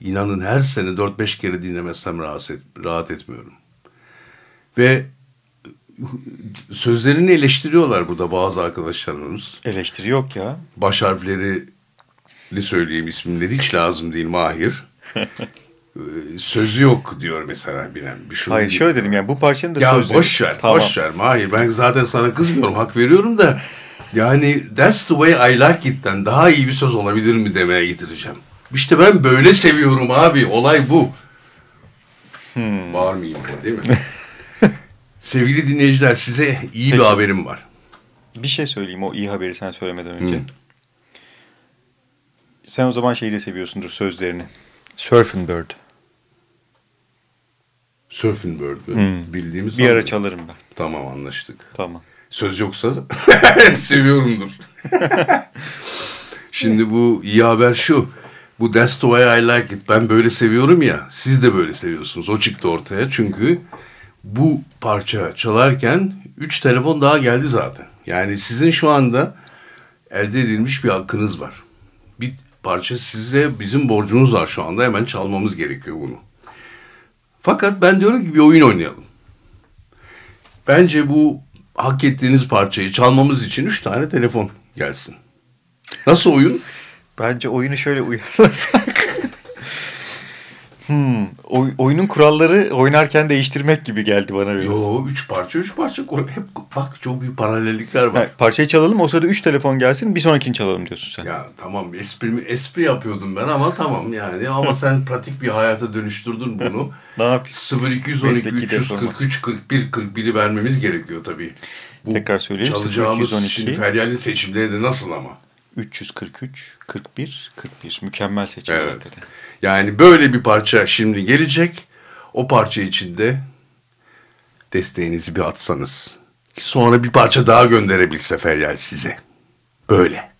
İnanın her sene 4-5 kere dinlemezsem rahat, et, rahat etmiyorum. Ve sözlerini eleştiriyorlar burada bazı arkadaşlarımız. Eleştiri yok ya. Baş harflerini söyleyeyim isimleri hiç lazım değil Mahir. Ee, sözü yok diyor mesela bilen. Bir şunu Hayır şöyle dedim yani bu parçanın da Ya sözleri. boş ver, Tamam. boş ver Mahir. Ben zaten sana kızmıyorum, hak veriyorum da yani that's the way I like it'ten daha iyi bir söz olabilir mi demeye getireceğim. İşte ben böyle seviyorum abi. Olay bu. Hmm. Bağırmayayım değil mi? Sevgili dinleyiciler size iyi bir Peki. haberim var. Bir şey söyleyeyim o iyi haberi sen söylemeden önce. Hı. Sen o zaman şeyi de seviyorsundur sözlerini. Surfing Bird. Surfing Bird mü? Hmm. Bildiğimiz Bir ara çalarım ben. Tamam anlaştık. Tamam. Söz yoksa seviyorumdur. Şimdi bu iyi haber şu. Bu That's the way I like it. Ben böyle seviyorum ya. Siz de böyle seviyorsunuz. O çıktı ortaya. Çünkü bu parça çalarken 3 telefon daha geldi zaten. Yani sizin şu anda elde edilmiş bir hakkınız var. Bir parça size bizim borcunuz var şu anda. Hemen çalmamız gerekiyor bunu. Fakat ben diyorum ki bir oyun oynayalım. Bence bu hak ettiğiniz parçayı çalmamız için üç tane telefon gelsin. Nasıl oyun? Bence oyunu şöyle uyarlasak. Hmm, oy- oyunun kuralları oynarken değiştirmek gibi geldi bana biraz. Yo üç parça üç parça. Hep bak çok büyük paralellikler var. Ha, parçayı çalalım o sırada 3 telefon gelsin bir sonrakini çalalım diyorsun sen. Ya tamam espri, espri yapıyordum ben ama tamam yani ama sen pratik bir hayata dönüştürdün bunu. Ne yapayım? 0212 Mesleki 343 41 41'i vermemiz gerekiyor tabii. Bu Tekrar söyleyeyim, Çalacağımız 0212. şimdi Feryal'in seçimleri de nasıl ama? 343 41 41 mükemmel seçim Evet. hakikaten. Yani böyle bir parça şimdi gelecek. O parça içinde desteğinizi bir atsanız. Sonra bir parça daha gönderebilse Feryal size. Böyle.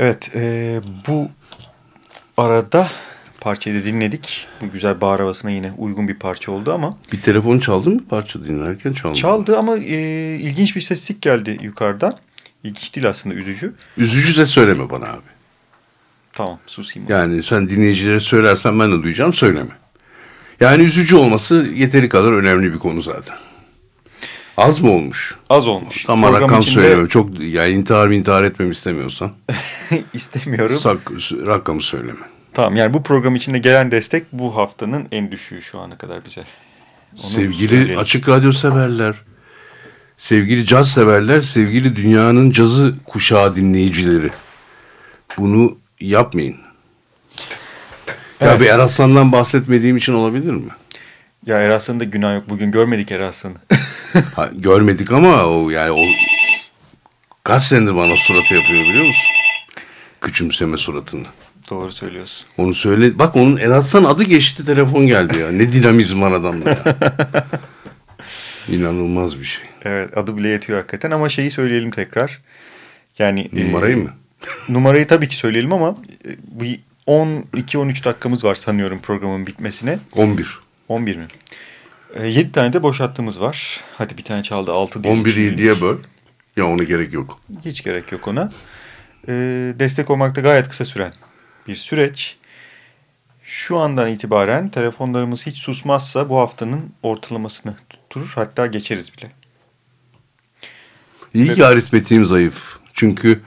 Evet e, bu arada parçayı da dinledik. Bu güzel bağır havasına yine uygun bir parça oldu ama. Bir telefon çaldı mı parça dinlerken çaldı. Çaldı ama e, ilginç bir istatistik geldi yukarıdan. İlginç değil aslında üzücü. Üzücü de söyleme bana abi. Tamam susayım. Yani sen dinleyicilere söylersen ben de duyacağım söyleme. Yani üzücü olması yeteri kadar önemli bir konu zaten. Az mı olmuş? Az olmuş. Program rakam içinde söyleme. Çok yani intihar intihar etmemi istemiyorsan. istemiyorum. Sak, rakamı söyleme. Tamam yani bu program içinde gelen destek bu haftanın en düşüğü şu ana kadar bize. Onu sevgili söyleyelim. açık radyo severler, sevgili caz severler, sevgili dünyanın cazı kuşağı dinleyicileri. Bunu yapmayın. Ya Evet. bir Eraslan'dan bahsetmediğim için olabilir mi? Ya Eraslan'da günah yok. Bugün görmedik Eraslan'ı. Ha, görmedik ama o yani o kaç senedir bana suratı yapıyor biliyor musun? Küçümseme suratını. Doğru söylüyorsun. Onu söyle. Bak onun Eraslan adı geçti telefon geldi ya. Ne dinamizm var adamda ya. İnanılmaz bir şey. Evet adı bile yetiyor hakikaten ama şeyi söyleyelim tekrar. Yani Numarayı e, mı? Numarayı tabii ki söyleyelim ama e, bir 12-13 dakikamız var sanıyorum programın bitmesine. 11. 11 mi? E, 7 tane de boş hattımız var. Hadi bir tane çaldı 6 diye. 11'i 7'ye böl. Ya ona gerek yok. Hiç gerek yok ona. E, destek olmakta gayet kısa süren bir süreç. Şu andan itibaren telefonlarımız hiç susmazsa bu haftanın ortalamasını tutturur. Hatta geçeriz bile. İyi ki aritmetiğim zayıf. Çünkü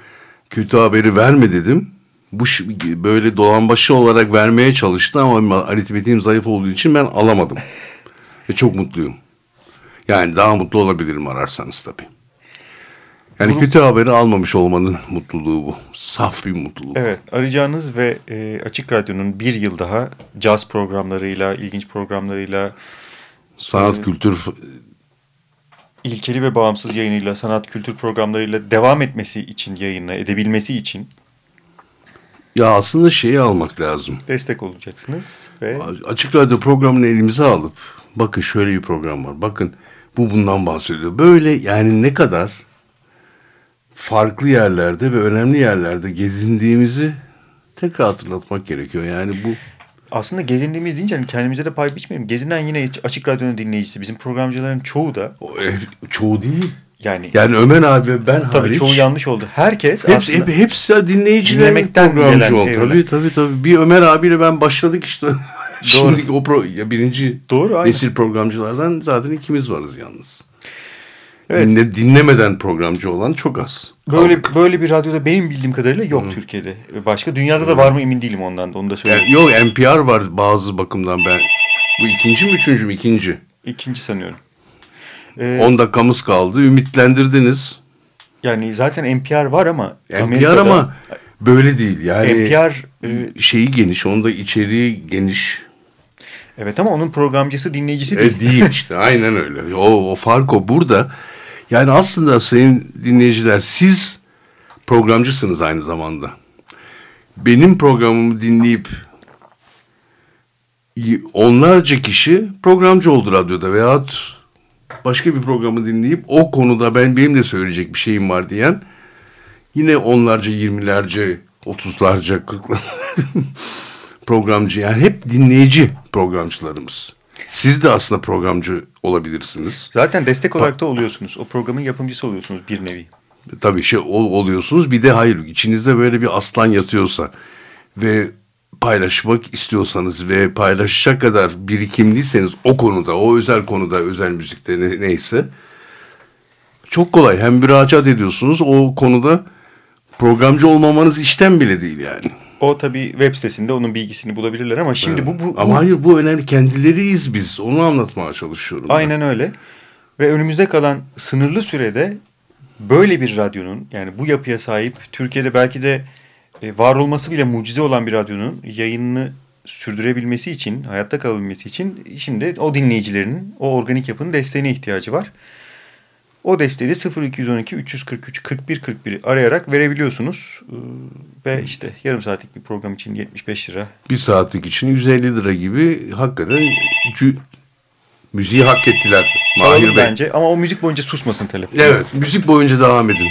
kötü haberi verme dedim. Bu böyle dolambaşı olarak vermeye çalıştı ama aritmetiğim zayıf olduğu için ben alamadım. Ve çok mutluyum. Yani daha mutlu olabilirim ararsanız tabii. Yani kötü haberi almamış olmanın mutluluğu bu. Saf bir mutluluk. Evet, arayacağınız ve e, Açık Radyo'nun bir yıl daha caz programlarıyla, ilginç programlarıyla, Sanat, kültür, f- ilkeli ve bağımsız yayınıyla, sanat kültür programlarıyla devam etmesi için, yayına edebilmesi için ya aslında şeyi almak lazım. destek olacaksınız. Ve Açık Radyo programını elimize alıp bakın şöyle bir program var. Bakın bu bundan bahsediyor. Böyle yani ne kadar farklı yerlerde ve önemli yerlerde gezindiğimizi tekrar hatırlatmak gerekiyor. Yani bu aslında gezindiğimiz deyince hani kendimize de pay biçmeyelim. Gezinen yine Açık Radyo'nun dinleyicisi. Bizim programcıların çoğu da o, e, çoğu değil. yani, Yani Ömer abi ve ben tabii hariç çoğu yanlış oldu. Herkes hepsi, aslında hep, hepsi dinleyicilerin programcı oldu. Tabii tabii tabii. Bir Ömer abiyle ben başladık işte. Şimdiki o pro, ya birinci Doğru, aynen. nesil programcılardan zaten ikimiz varız yalnız. Evet. Dinle, dinlemeden programcı olan çok az. böyle Kaldık. böyle bir radyoda benim bildiğim kadarıyla yok Türkiye'de. Başka dünyada da var mı emin değilim ondan da. Onu da söyleyeyim. Yani, yok NPR var bazı bakımdan ben. Bu ikinci mi üçüncü mü? İkinci. İkinci sanıyorum. Ee, 10 dakikamız kaldı. Ümitlendirdiniz. Yani zaten NPR var ama NPR Amerika'da ama böyle değil. Yani NPR e, şeyi geniş. Onda içeriği geniş. Evet ama onun programcısı dinleyicisi değil. E, değil işte. Aynen öyle. O, o fark o. Burada yani aslında sayın dinleyiciler siz programcısınız aynı zamanda. Benim programımı dinleyip onlarca kişi programcı oldu radyoda veyahut başka bir programı dinleyip o konuda ben benim de söyleyecek bir şeyim var diyen yine onlarca, yirmilerce, otuzlarca, kırklar programcı yani hep dinleyici programcılarımız. Siz de aslında programcı olabilirsiniz. Zaten destek olarak da oluyorsunuz. O programın yapımcısı oluyorsunuz bir nevi. Tabii şey ol- oluyorsunuz. Bir de hayır içinizde böyle bir aslan yatıyorsa ve paylaşmak istiyorsanız ve paylaşacak kadar birikimliyseniz o konuda, o özel konuda, özel müzikte ne- neyse çok kolay. Hem müracaat ediyorsunuz o konuda programcı olmamanız işten bile değil yani. O tabii web sitesinde onun bilgisini bulabilirler ama şimdi bu, bu, Ama bu- hayır bu önemli. Kendileriyiz biz. Onu anlatmaya çalışıyorum. ben. aynen öyle. Ve önümüzde kalan sınırlı sürede böyle bir radyonun yani bu yapıya sahip Türkiye'de belki de e, var olması bile mucize olan bir radyonun yayınını sürdürebilmesi için, hayatta kalabilmesi için şimdi o dinleyicilerinin o organik yapının desteğine ihtiyacı var. O desteği de 0212 343 41 41 arayarak verebiliyorsunuz. Ee, Ve işte yarım saatlik bir program için 75 lira. Bir saatlik için 150 lira gibi hakikaten müziği hak ettiler. Çalalım Mahir Bey. bence ama o müzik boyunca susmasın telefon. Evet müzik boyunca devam edin.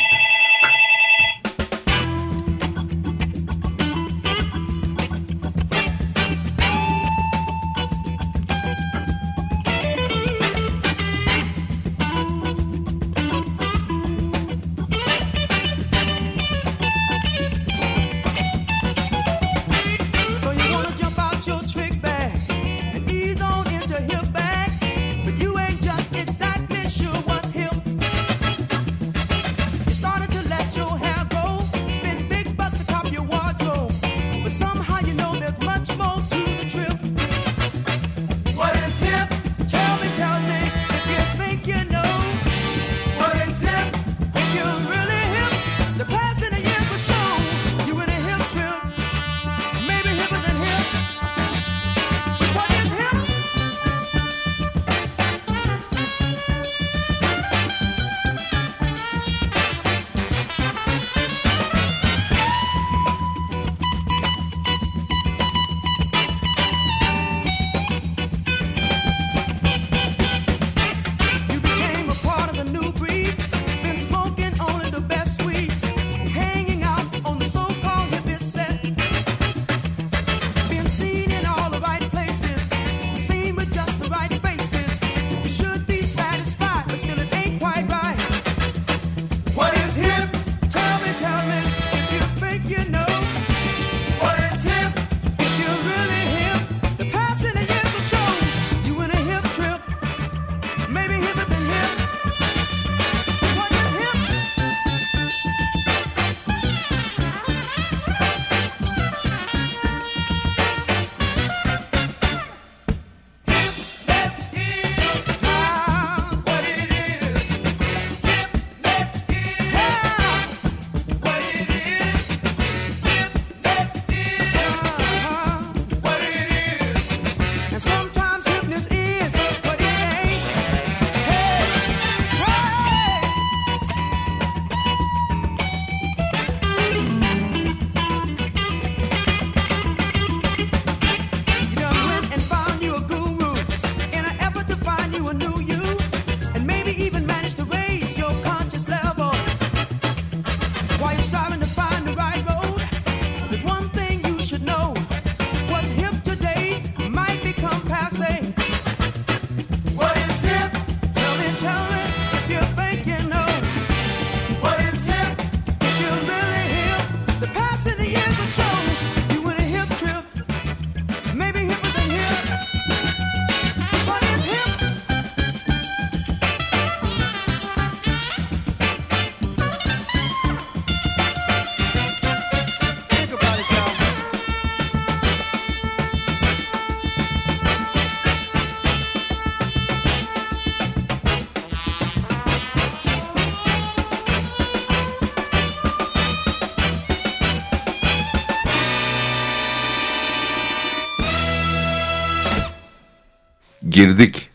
Girdik.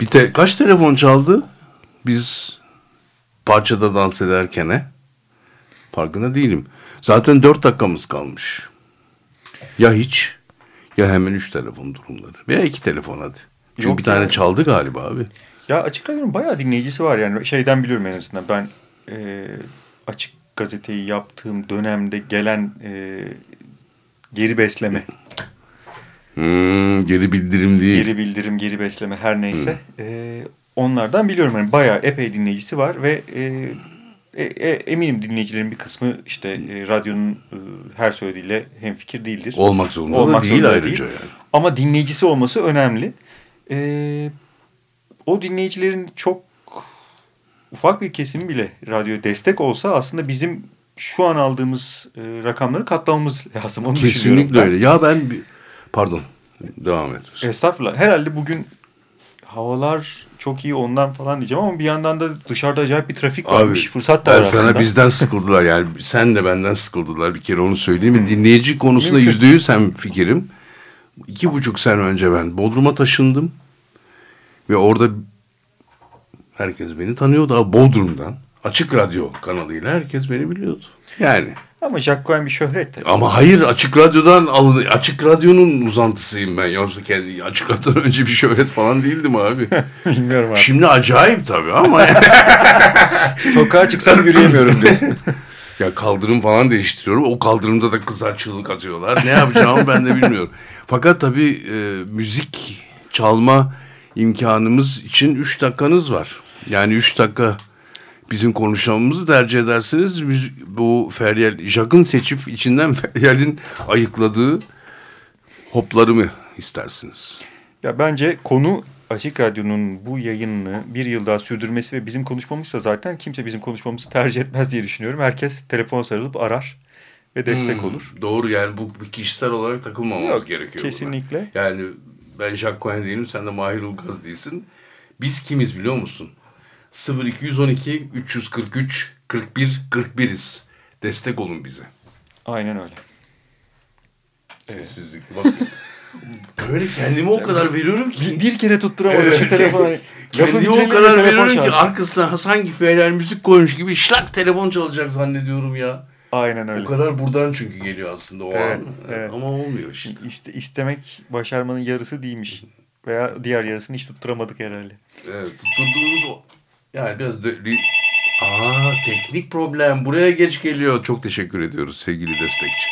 Bir te kaç telefon çaldı? Biz parçada dans ederken he? Farkında değilim. Zaten dört dakikamız kalmış. Ya hiç ya hemen üç telefon durumları. Veya iki telefon hadi. Çünkü Yok bir tane ya. çaldı galiba abi. Ya Açık Radyo'nun bayağı dinleyicisi var yani şeyden biliyorum en azından. Ben e, Açık Gazeteyi yaptığım dönemde gelen e, geri besleme, Hmm, geri bildirim değil. geri bildirim, geri besleme her neyse. E, onlardan biliyorum yani bayağı epey dinleyicisi var ve e, e, e, eminim dinleyicilerin bir kısmı işte e, radyonun e, her söylediğiyle hemfikir değildir. Olmak zorunda Olmak da değil zorunda ayrıca değil. yani. Ama dinleyicisi olması önemli. Ee, o dinleyicilerin çok ufak bir kesimi bile radyoya destek olsa aslında bizim şu an aldığımız e, rakamları katlamamız lazım. Onu Kesinlikle ben. öyle. Ya ben pardon devam et. Estağfurullah. Herhalde bugün havalar çok iyi ondan falan diyeceğim ama bir yandan da dışarıda acayip bir trafik varmış. Fırsat da var ben sana aslında. bizden sıkıldılar yani sen de benden sıkıldılar bir kere onu söyleyeyim mi? Dinleyici konusunda yüzde yüz hem fikrim. İki buçuk sene önce ben Bodrum'a taşındım. Ve orada herkes beni tanıyordu abi Bodrum'dan. Açık radyo kanalıyla herkes beni biliyordu. Yani Ama Jack Cohen bir şöhret tabii. ama hayır açık radyodan alın açık radyonun uzantısıyım ben. Yoksa kendi açık radyodan önce bir şöhret falan değildim abi. Bilmiyorum abi. Şimdi acayip tabii ama. Sokağa çıksam yürüyemiyorum diyorsun. Ya kaldırım falan değiştiriyorum. O kaldırımda da kızlar çığlık atıyorlar. Ne yapacağımı ben de bilmiyorum. Fakat tabii e, müzik çalma imkanımız için 3 dakikanız var. Yani 3 dakika bizim konuşmamızı tercih ederseniz biz bu Feryal Jack'ın seçip içinden Feryal'in ayıkladığı hopları mı istersiniz? Ya bence konu Açık Radyo'nun bu yayınını bir yıl daha sürdürmesi ve bizim konuşmamızsa zaten kimse bizim konuşmamızı tercih etmez diye düşünüyorum. Herkes telefon sarılıp arar ve destek hmm, olur. Doğru yani bu bir kişisel olarak takılmamamız Yok, gerekiyor. Kesinlikle. Buna. Yani ben Jacques Cohen değilim sen de Mahir Ulgaz değilsin. Biz kimiz biliyor musun? 0212 343 41 41'iz. Destek olun bize. Aynen öyle. Ee. Sessizlik. Bak, böyle kendimi o kadar veriyorum ki. Bir, bir kere tutturamadım evet. şu. Hani kendimi o kadar veriyorum ki arkasına sanki Fener müzik koymuş gibi şlak telefon çalacak zannediyorum ya. Aynen öyle. O kadar buradan çünkü geliyor aslında o evet, an. Evet. Ama olmuyor işte. İste, istemek başarmanın yarısı değilmiş. Veya diğer yarısını hiç tutturamadık herhalde. Evet tutturduğumuz yani biraz da... Aa teknik problem. Buraya geç geliyor. Çok teşekkür ediyoruz sevgili destekçi.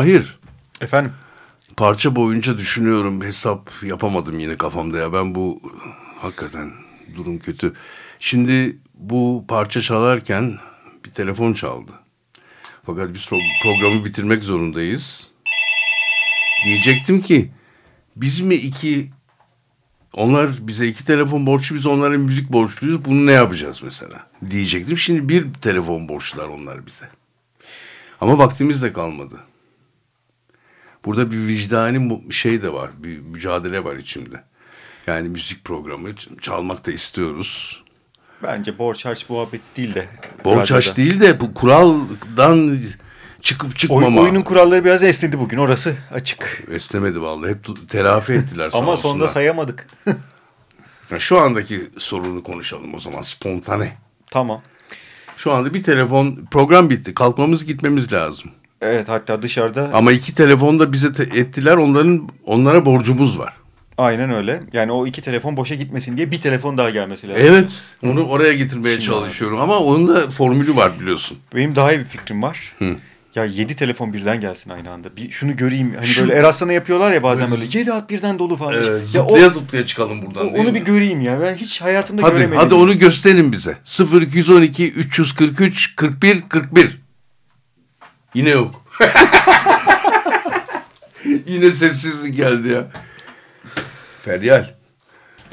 Mahir. Efendim? Parça boyunca düşünüyorum hesap yapamadım yine kafamda ya. Ben bu hakikaten durum kötü. Şimdi bu parça çalarken bir telefon çaldı. Fakat biz programı bitirmek zorundayız. Diyecektim ki biz mi iki onlar bize iki telefon borçlu biz onlara müzik borçluyuz. Bunu ne yapacağız mesela? Diyecektim. Şimdi bir telefon borçlular onlar bize. Ama vaktimiz de kalmadı. Burada bir vicdani şey de var. Bir mücadele var içimde. Yani müzik programı çalmak da istiyoruz. Bence borç harç muhabbet değil de. Borç harç değil de bu kuraldan çıkıp çıkmama. Oy, oyunun kuralları biraz esnedi bugün orası açık. Esnemedi vallahi hep telafi ettiler. Ama sonunda sayamadık. şu andaki sorunu konuşalım o zaman spontane. Tamam. Şu anda bir telefon program bitti kalkmamız gitmemiz lazım. Evet hatta dışarıda Ama iki telefon da bize te- ettiler. Onların onlara borcumuz var. aynen öyle. Yani o iki telefon boşa gitmesin diye bir telefon daha gelmesi lazım. Evet. Onu oraya getirmeye Şimdi çalışıyorum ama onun da formülü var biliyorsun. Benim daha iyi bir fikrim var. Hı. Ya yedi telefon birden gelsin aynı anda. Bir şunu göreyim. Hani Şu- böyle Eraslan'a yapıyorlar ya bazen böyle. Yedi at birden dolu falan. Ee, ya o, zıplaya zıplaya çıkalım buradan o- onu mi? bir göreyim ya. Ben hiç hayatımda Hadi göremedim. hadi onu gösterin bize. 0212 343 41 41. Yine yok. Yine sessizlik geldi ya. Feryal,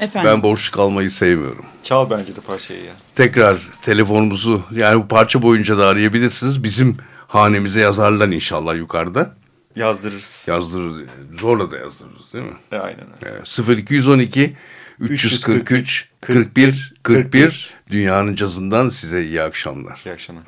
Efendim. ben borçlu kalmayı sevmiyorum. Çal bence de parçayı ya. Tekrar telefonumuzu yani bu parça boyunca da arayabilirsiniz. Bizim hanemize yazarlar inşallah yukarıda. Yazdırırız. Yazdırır, zorla da yazdırırız değil mi? E, aynen öyle. Evet, 0212 343 41 41 Dünyanın cazından size iyi akşamlar. İyi akşamlar.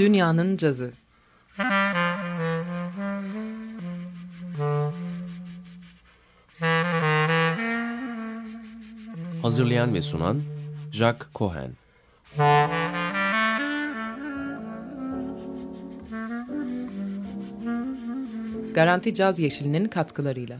Dünyanın cazı. Hazırlayan ve sunan Jack Cohen. Garanti Caz Yeşili'nin katkılarıyla.